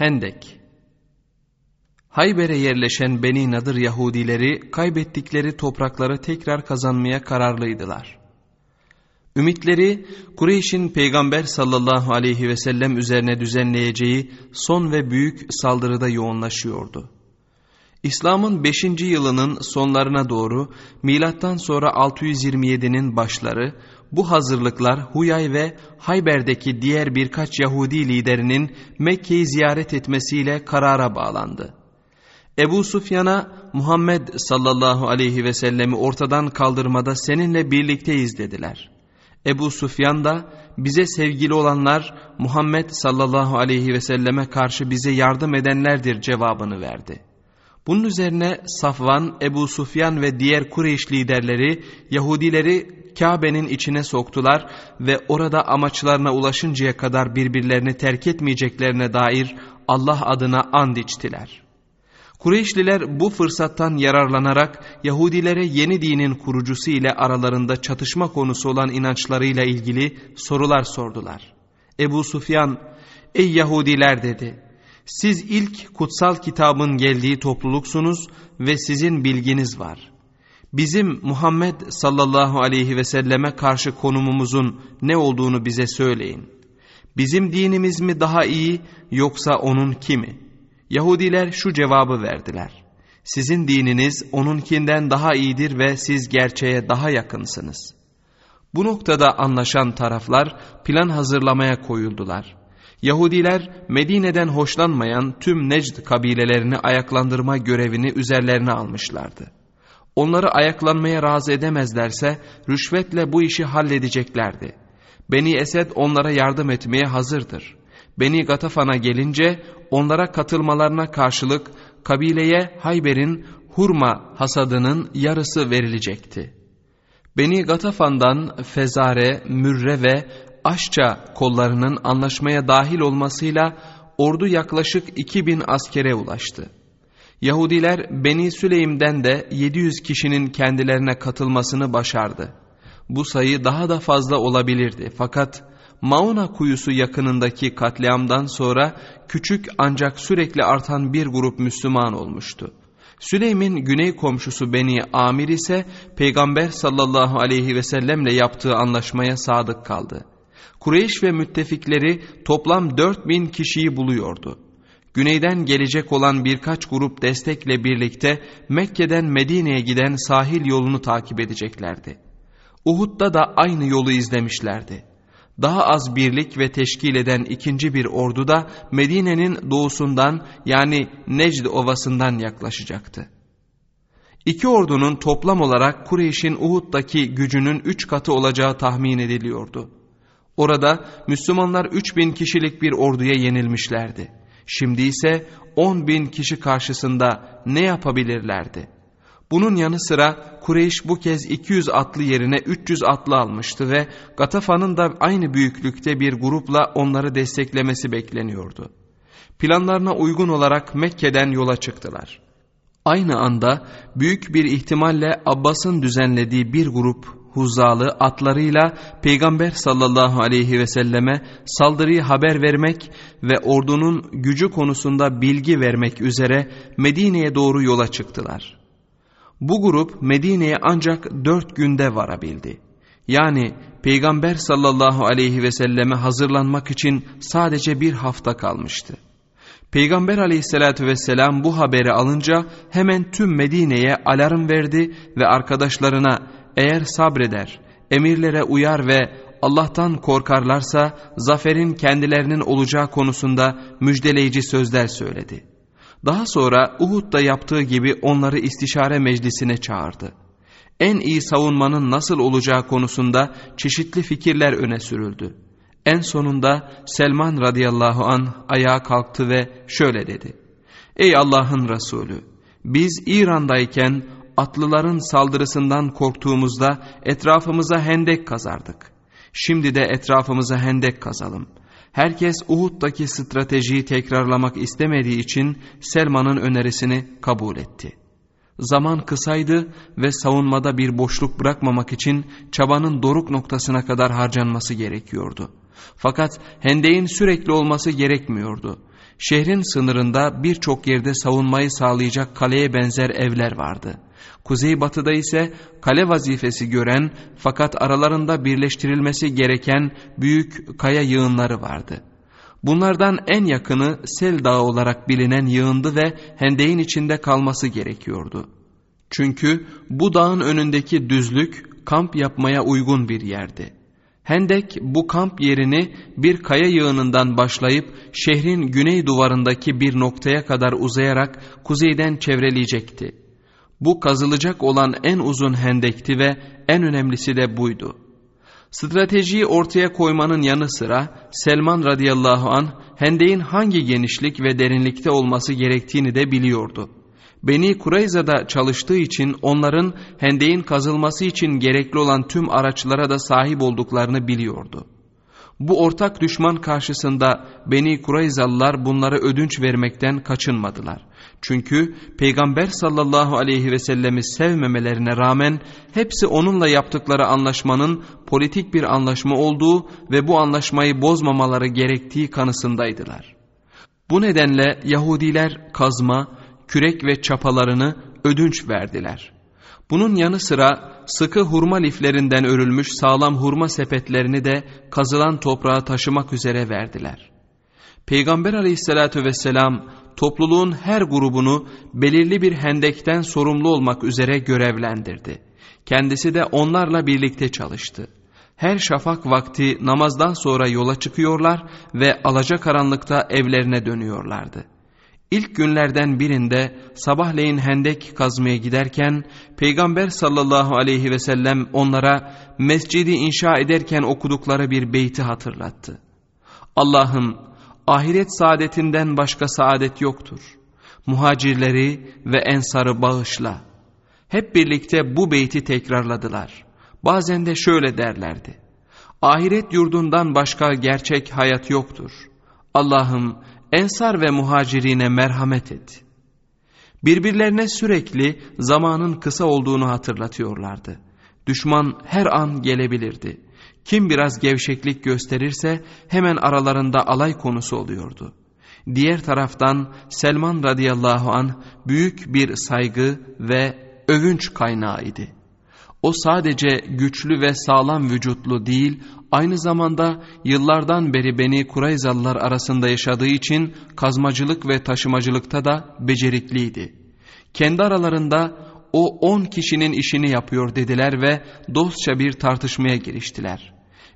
Hendek Hayber'e yerleşen Beni Nadır Yahudileri kaybettikleri toprakları tekrar kazanmaya kararlıydılar. Ümitleri Kureyş'in Peygamber sallallahu aleyhi ve sellem üzerine düzenleyeceği son ve büyük saldırıda yoğunlaşıyordu. İslam'ın 5. yılının sonlarına doğru milattan sonra 627'nin başları bu hazırlıklar Huyay ve Hayber'deki diğer birkaç Yahudi liderinin Mekke'yi ziyaret etmesiyle karara bağlandı. Ebu Sufyan'a Muhammed sallallahu aleyhi ve sellemi ortadan kaldırmada seninle birlikteyiz dediler. Ebu Sufyan da bize sevgili olanlar Muhammed sallallahu aleyhi ve selleme karşı bize yardım edenlerdir cevabını verdi. Bunun üzerine Safvan, Ebu Sufyan ve diğer Kureyş liderleri Yahudileri Kabe'nin içine soktular ve orada amaçlarına ulaşıncaya kadar birbirlerini terk etmeyeceklerine dair Allah adına and içtiler. Kureyşliler bu fırsattan yararlanarak Yahudilere yeni dinin kurucusu ile aralarında çatışma konusu olan inançlarıyla ilgili sorular sordular. Ebu Sufyan, ey Yahudiler dedi, siz ilk kutsal kitabın geldiği topluluksunuz ve sizin bilginiz var. Bizim Muhammed sallallahu aleyhi ve selleme karşı konumumuzun ne olduğunu bize söyleyin. Bizim dinimiz mi daha iyi yoksa onun kimi? Yahudiler şu cevabı verdiler. Sizin dininiz onunkinden daha iyidir ve siz gerçeğe daha yakınsınız. Bu noktada anlaşan taraflar plan hazırlamaya koyuldular. Yahudiler Medine'den hoşlanmayan tüm Necd kabilelerini ayaklandırma görevini üzerlerine almışlardı. Onları ayaklanmaya razı edemezlerse rüşvetle bu işi halledeceklerdi. Beni Esed onlara yardım etmeye hazırdır. Beni Gatafan'a gelince onlara katılmalarına karşılık kabileye Hayber'in hurma hasadının yarısı verilecekti. Beni Gatafan'dan Fezare, Mürre ve Aşça kollarının anlaşmaya dahil olmasıyla ordu yaklaşık 2000 askere ulaştı. Yahudiler Beni Süleym'den de 700 kişinin kendilerine katılmasını başardı. Bu sayı daha da fazla olabilirdi fakat Mauna kuyusu yakınındaki katliamdan sonra küçük ancak sürekli artan bir grup Müslüman olmuştu. Süleym'in güney komşusu Beni Amir ise Peygamber sallallahu aleyhi ve sellemle yaptığı anlaşmaya sadık kaldı. Kureyş ve müttefikleri toplam 4000 kişiyi buluyordu. Güneyden gelecek olan birkaç grup destekle birlikte Mekke'den Medine'ye giden sahil yolunu takip edeceklerdi. Uhud'da da aynı yolu izlemişlerdi. Daha az birlik ve teşkil eden ikinci bir ordu da Medine'nin doğusundan yani Necd ovasından yaklaşacaktı. İki ordunun toplam olarak Kureyş'in Uhud'daki gücünün üç katı olacağı tahmin ediliyordu. Orada Müslümanlar 3000 kişilik bir orduya yenilmişlerdi. Şimdi ise 10 bin kişi karşısında ne yapabilirlerdi? Bunun yanı sıra Kureyş bu kez 200 atlı yerine 300 atlı almıştı ve Gatafa'nın da aynı büyüklükte bir grupla onları desteklemesi bekleniyordu. Planlarına uygun olarak Mekke'den yola çıktılar. Aynı anda büyük bir ihtimalle Abbas'ın düzenlediği bir grup huzalı atlarıyla Peygamber sallallahu aleyhi ve selleme saldırıyı haber vermek ve ordunun gücü konusunda bilgi vermek üzere Medine'ye doğru yola çıktılar. Bu grup Medine'ye ancak dört günde varabildi. Yani Peygamber sallallahu aleyhi ve selleme hazırlanmak için sadece bir hafta kalmıştı. Peygamber aleyhissalatü vesselam bu haberi alınca hemen tüm Medine'ye alarm verdi ve arkadaşlarına eğer sabreder, emirlere uyar ve Allah'tan korkarlarsa zaferin kendilerinin olacağı konusunda müjdeleyici sözler söyledi. Daha sonra Uhud'da yaptığı gibi onları istişare meclisine çağırdı. En iyi savunmanın nasıl olacağı konusunda çeşitli fikirler öne sürüldü. En sonunda Selman radıyallahu an ayağa kalktı ve şöyle dedi. Ey Allah'ın Resulü biz İran'dayken atlıların saldırısından korktuğumuzda etrafımıza hendek kazardık. Şimdi de etrafımıza hendek kazalım. Herkes Uhud'daki stratejiyi tekrarlamak istemediği için Selman'ın önerisini kabul etti. Zaman kısaydı ve savunmada bir boşluk bırakmamak için çabanın doruk noktasına kadar harcanması gerekiyordu. Fakat hendeğin sürekli olması gerekmiyordu. Şehrin sınırında birçok yerde savunmayı sağlayacak kaleye benzer evler vardı. Kuzeybatıda ise kale vazifesi gören fakat aralarında birleştirilmesi gereken büyük kaya yığınları vardı. Bunlardan en yakını Sel Dağı olarak bilinen yığındı ve hendeğin içinde kalması gerekiyordu. Çünkü bu dağın önündeki düzlük kamp yapmaya uygun bir yerdi. Hendek bu kamp yerini bir kaya yığınından başlayıp şehrin güney duvarındaki bir noktaya kadar uzayarak kuzeyden çevreleyecekti. Bu kazılacak olan en uzun hendekti ve en önemlisi de buydu. Stratejiyi ortaya koymanın yanı sıra Selman radıyallahu an hendeğin hangi genişlik ve derinlikte olması gerektiğini de biliyordu. Beni Kureyza'da çalıştığı için onların hendeğin kazılması için gerekli olan tüm araçlara da sahip olduklarını biliyordu. Bu ortak düşman karşısında Beni Kureyzalılar bunlara ödünç vermekten kaçınmadılar. Çünkü Peygamber sallallahu aleyhi ve sellemi sevmemelerine rağmen hepsi onunla yaptıkları anlaşmanın politik bir anlaşma olduğu ve bu anlaşmayı bozmamaları gerektiği kanısındaydılar. Bu nedenle Yahudiler kazma, kürek ve çapalarını ödünç verdiler. Bunun yanı sıra sıkı hurma liflerinden örülmüş sağlam hurma sepetlerini de kazılan toprağa taşımak üzere verdiler. Peygamber aleyhissalatü vesselam topluluğun her grubunu belirli bir hendekten sorumlu olmak üzere görevlendirdi. Kendisi de onlarla birlikte çalıştı. Her şafak vakti namazdan sonra yola çıkıyorlar ve alacakaranlıkta evlerine dönüyorlardı. İlk günlerden birinde sabahleyin hendek kazmaya giderken Peygamber sallallahu aleyhi ve sellem onlara mescidi inşa ederken okudukları bir beyti hatırlattı. Allah'ım ahiret saadetinden başka saadet yoktur. Muhacirleri ve ensarı bağışla. Hep birlikte bu beyti tekrarladılar. Bazen de şöyle derlerdi. Ahiret yurdundan başka gerçek hayat yoktur. Allah'ım ensar ve muhacirine merhamet et. Birbirlerine sürekli zamanın kısa olduğunu hatırlatıyorlardı. Düşman her an gelebilirdi. Kim biraz gevşeklik gösterirse hemen aralarında alay konusu oluyordu. Diğer taraftan Selman radıyallahu an büyük bir saygı ve övünç kaynağıydı. O sadece güçlü ve sağlam vücutlu değil, aynı zamanda yıllardan beri Beni Kurayzalılar arasında yaşadığı için kazmacılık ve taşımacılıkta da becerikliydi. Kendi aralarında o on kişinin işini yapıyor dediler ve dostça bir tartışmaya giriştiler.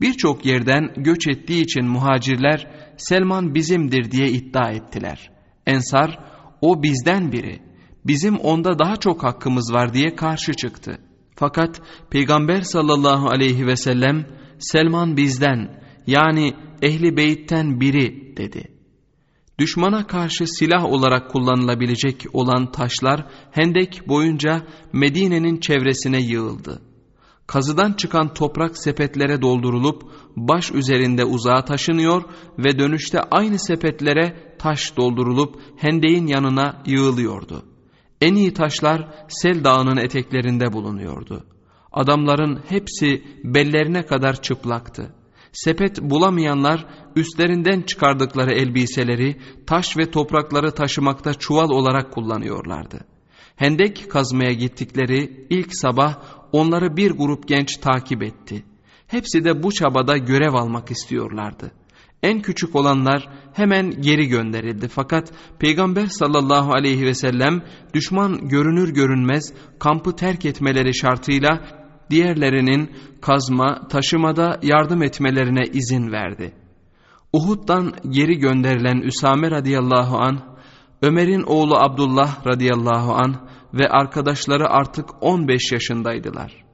Birçok yerden göç ettiği için muhacirler Selman bizimdir diye iddia ettiler. Ensar o bizden biri, bizim onda daha çok hakkımız var diye karşı çıktı. Fakat Peygamber sallallahu aleyhi ve sellem Selman bizden yani ehli beyitten biri dedi. Düşmana karşı silah olarak kullanılabilecek olan taşlar hendek boyunca Medine'nin çevresine yığıldı. Kazıdan çıkan toprak sepetlere doldurulup baş üzerinde uzağa taşınıyor ve dönüşte aynı sepetlere taş doldurulup hendeğin yanına yığılıyordu. En iyi taşlar Sel Dağı'nın eteklerinde bulunuyordu. Adamların hepsi bellerine kadar çıplaktı. Sepet bulamayanlar üstlerinden çıkardıkları elbiseleri taş ve toprakları taşımakta çuval olarak kullanıyorlardı. Hendek kazmaya gittikleri ilk sabah onları bir grup genç takip etti. Hepsi de bu çabada görev almak istiyorlardı. En küçük olanlar hemen geri gönderildi fakat Peygamber sallallahu aleyhi ve sellem düşman görünür görünmez kampı terk etmeleri şartıyla diğerlerinin kazma, taşımada yardım etmelerine izin verdi. Uhud'dan geri gönderilen Üsame radıyallahu an, Ömer'in oğlu Abdullah radıyallahu an ve arkadaşları artık 15 yaşındaydılar.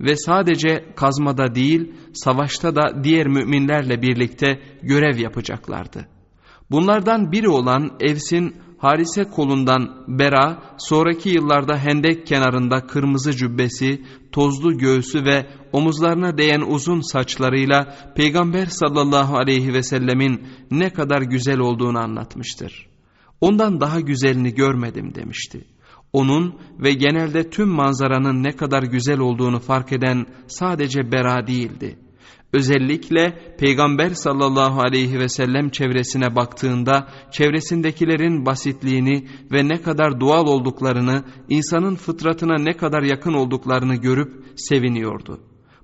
Ve sadece kazmada değil, savaşta da diğer müminlerle birlikte görev yapacaklardı. Bunlardan biri olan Evs'in Harise kolundan Bera, sonraki yıllarda hendek kenarında kırmızı cübbesi, tozlu göğsü ve omuzlarına değen uzun saçlarıyla Peygamber sallallahu aleyhi ve sellemin ne kadar güzel olduğunu anlatmıştır. Ondan daha güzelini görmedim demişti. Onun ve genelde tüm manzaranın ne kadar güzel olduğunu fark eden sadece Bera değildi. Özellikle Peygamber sallallahu aleyhi ve sellem çevresine baktığında çevresindekilerin basitliğini ve ne kadar doğal olduklarını, insanın fıtratına ne kadar yakın olduklarını görüp seviniyordu.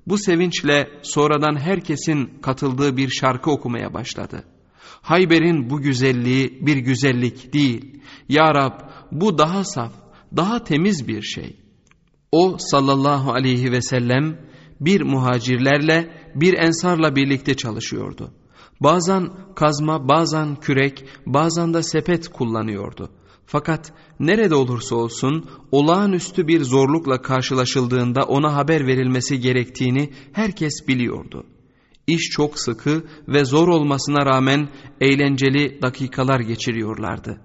Bu sevinçle sonradan herkesin katıldığı bir şarkı okumaya başladı. Hayber'in bu güzelliği bir güzellik değil. Ya Rab bu daha saf, daha temiz bir şey. O sallallahu aleyhi ve sellem bir muhacirlerle bir ensarla birlikte çalışıyordu. Bazen kazma, bazen kürek, bazen de sepet kullanıyordu. Fakat nerede olursa olsun olağanüstü bir zorlukla karşılaşıldığında ona haber verilmesi gerektiğini herkes biliyordu. İş çok sıkı ve zor olmasına rağmen eğlenceli dakikalar geçiriyorlardı.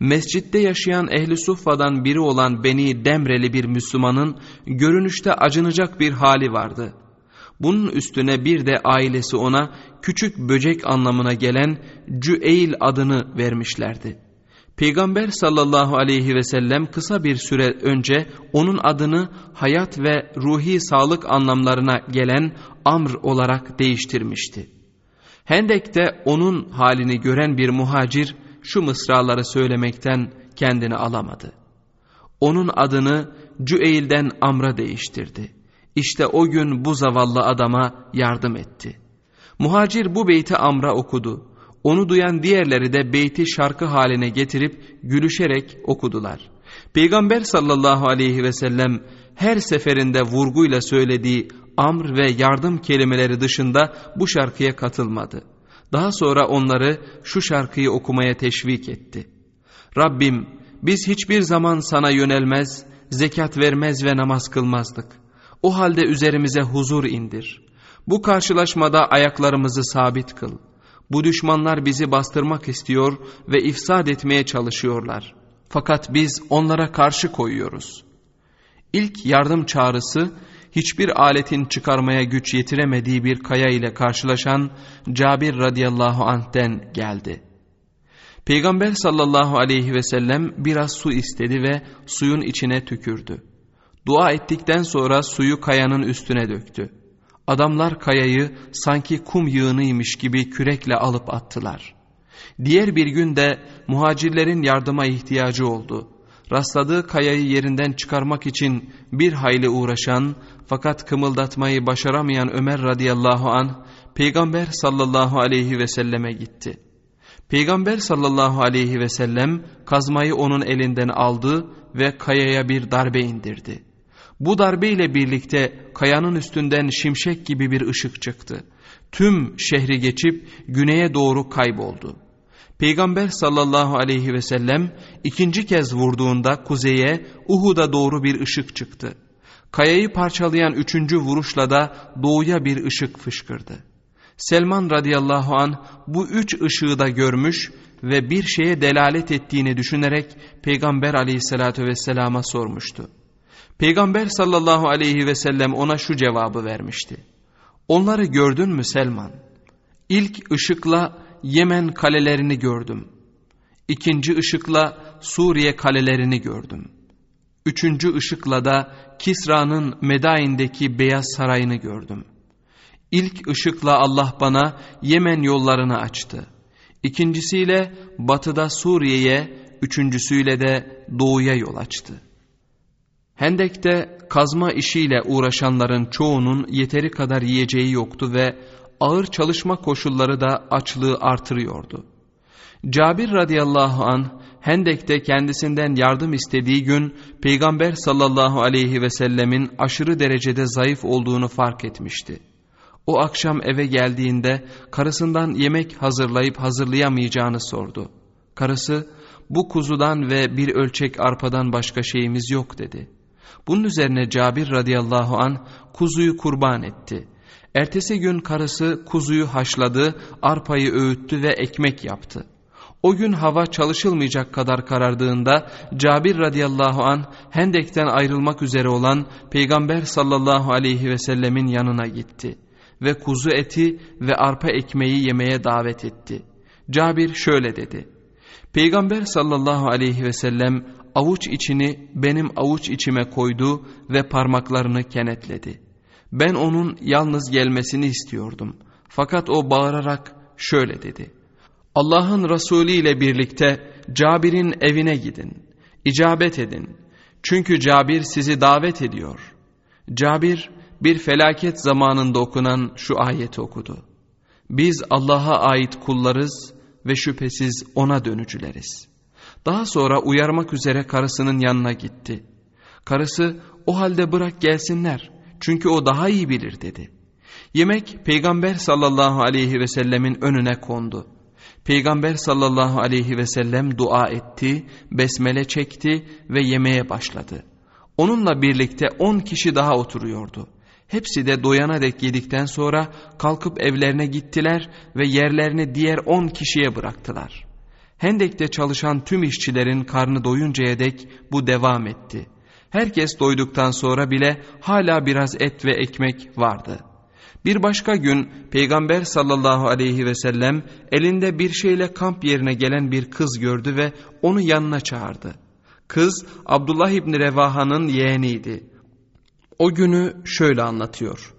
Mescitte yaşayan ehli suffadan biri olan Beni Demreli bir Müslümanın görünüşte acınacak bir hali vardı. Bunun üstüne bir de ailesi ona küçük böcek anlamına gelen Cüeil adını vermişlerdi. Peygamber sallallahu aleyhi ve sellem kısa bir süre önce onun adını hayat ve ruhi sağlık anlamlarına gelen Amr olarak değiştirmişti. Hendek'te onun halini gören bir muhacir şu mısraları söylemekten kendini alamadı. Onun adını Cüeyl'den Amr'a değiştirdi. İşte o gün bu zavallı adama yardım etti. Muhacir bu beyti Amr'a okudu. Onu duyan diğerleri de beyti şarkı haline getirip gülüşerek okudular. Peygamber sallallahu aleyhi ve sellem her seferinde vurguyla söylediği amr ve yardım kelimeleri dışında bu şarkıya katılmadı. Daha sonra onları şu şarkıyı okumaya teşvik etti. Rabbim biz hiçbir zaman sana yönelmez, zekat vermez ve namaz kılmazdık. O halde üzerimize huzur indir. Bu karşılaşmada ayaklarımızı sabit kıl. Bu düşmanlar bizi bastırmak istiyor ve ifsad etmeye çalışıyorlar. Fakat biz onlara karşı koyuyoruz. İlk yardım çağrısı hiçbir aletin çıkarmaya güç yetiremediği bir kaya ile karşılaşan Cabir radıyallahu anh'ten geldi. Peygamber sallallahu aleyhi ve sellem biraz su istedi ve suyun içine tükürdü. Dua ettikten sonra suyu kayanın üstüne döktü. Adamlar kayayı sanki kum yığınıymış gibi kürekle alıp attılar. Diğer bir gün de muhacirlerin yardıma ihtiyacı oldu. Rastladığı kayayı yerinden çıkarmak için bir hayli uğraşan fakat kımıldatmayı başaramayan Ömer radıyallahu an Peygamber sallallahu aleyhi ve selleme gitti. Peygamber sallallahu aleyhi ve sellem kazmayı onun elinden aldı ve kayaya bir darbe indirdi. Bu darbeyle birlikte kayanın üstünden şimşek gibi bir ışık çıktı. Tüm şehri geçip güneye doğru kayboldu. Peygamber sallallahu aleyhi ve sellem ikinci kez vurduğunda kuzeye Uhud'a doğru bir ışık çıktı. Kayayı parçalayan üçüncü vuruşla da doğuya bir ışık fışkırdı. Selman radıyallahu an bu üç ışığı da görmüş ve bir şeye delalet ettiğini düşünerek Peygamber aleyhissalatü vesselama sormuştu. Peygamber sallallahu aleyhi ve sellem ona şu cevabı vermişti. Onları gördün mü Selman? İlk ışıkla Yemen kalelerini gördüm. İkinci ışıkla Suriye kalelerini gördüm. Üçüncü ışıkla da Kisra'nın Medain'deki Beyaz Sarayı'nı gördüm. İlk ışıkla Allah bana Yemen yollarını açtı. İkincisiyle batıda Suriye'ye, üçüncüsüyle de doğuya yol açtı.'' Hendek'te kazma işiyle uğraşanların çoğunun yeteri kadar yiyeceği yoktu ve ağır çalışma koşulları da açlığı artırıyordu. Cabir radıyallahu an Hendek'te kendisinden yardım istediği gün Peygamber sallallahu aleyhi ve sellemin aşırı derecede zayıf olduğunu fark etmişti. O akşam eve geldiğinde karısından yemek hazırlayıp hazırlayamayacağını sordu. Karısı bu kuzudan ve bir ölçek arpadan başka şeyimiz yok dedi.'' Bunun üzerine Cabir radıyallahu an kuzuyu kurban etti. Ertesi gün karısı kuzuyu haşladı, arpayı öğüttü ve ekmek yaptı. O gün hava çalışılmayacak kadar karardığında Cabir radıyallahu an Hendek'ten ayrılmak üzere olan Peygamber sallallahu aleyhi ve sellemin yanına gitti ve kuzu eti ve arpa ekmeği yemeye davet etti. Cabir şöyle dedi. Peygamber sallallahu aleyhi ve sellem avuç içini benim avuç içime koydu ve parmaklarını kenetledi. Ben onun yalnız gelmesini istiyordum. Fakat o bağırarak şöyle dedi. Allah'ın Resulü ile birlikte Cabir'in evine gidin. İcabet edin. Çünkü Cabir sizi davet ediyor. Cabir bir felaket zamanında okunan şu ayeti okudu. Biz Allah'a ait kullarız ve şüphesiz ona dönücüleriz. Daha sonra uyarmak üzere karısının yanına gitti. Karısı o halde bırak gelsinler çünkü o daha iyi bilir dedi. Yemek peygamber sallallahu aleyhi ve sellemin önüne kondu. Peygamber sallallahu aleyhi ve sellem dua etti, besmele çekti ve yemeğe başladı. Onunla birlikte on kişi daha oturuyordu. Hepsi de doyana dek yedikten sonra kalkıp evlerine gittiler ve yerlerini diğer on kişiye bıraktılar. Hendek'te çalışan tüm işçilerin karnı doyuncaya dek bu devam etti. Herkes doyduktan sonra bile hala biraz et ve ekmek vardı.'' Bir başka gün Peygamber sallallahu aleyhi ve sellem elinde bir şeyle kamp yerine gelen bir kız gördü ve onu yanına çağırdı. Kız Abdullah İbni Revaha'nın yeğeniydi. O günü şöyle anlatıyor.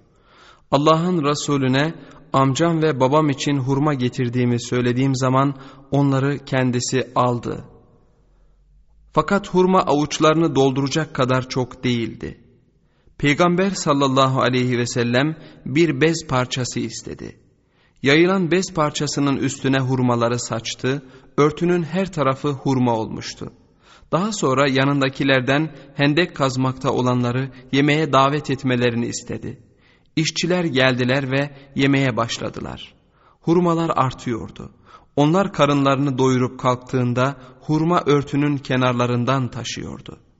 Allah'ın Resulüne amcam ve babam için hurma getirdiğimi söylediğim zaman onları kendisi aldı. Fakat hurma avuçlarını dolduracak kadar çok değildi. Peygamber sallallahu aleyhi ve sellem bir bez parçası istedi. Yayılan bez parçasının üstüne hurmaları saçtı, örtünün her tarafı hurma olmuştu. Daha sonra yanındakilerden hendek kazmakta olanları yemeğe davet etmelerini istedi. İşçiler geldiler ve yemeğe başladılar. Hurmalar artıyordu. Onlar karınlarını doyurup kalktığında hurma örtünün kenarlarından taşıyordu.''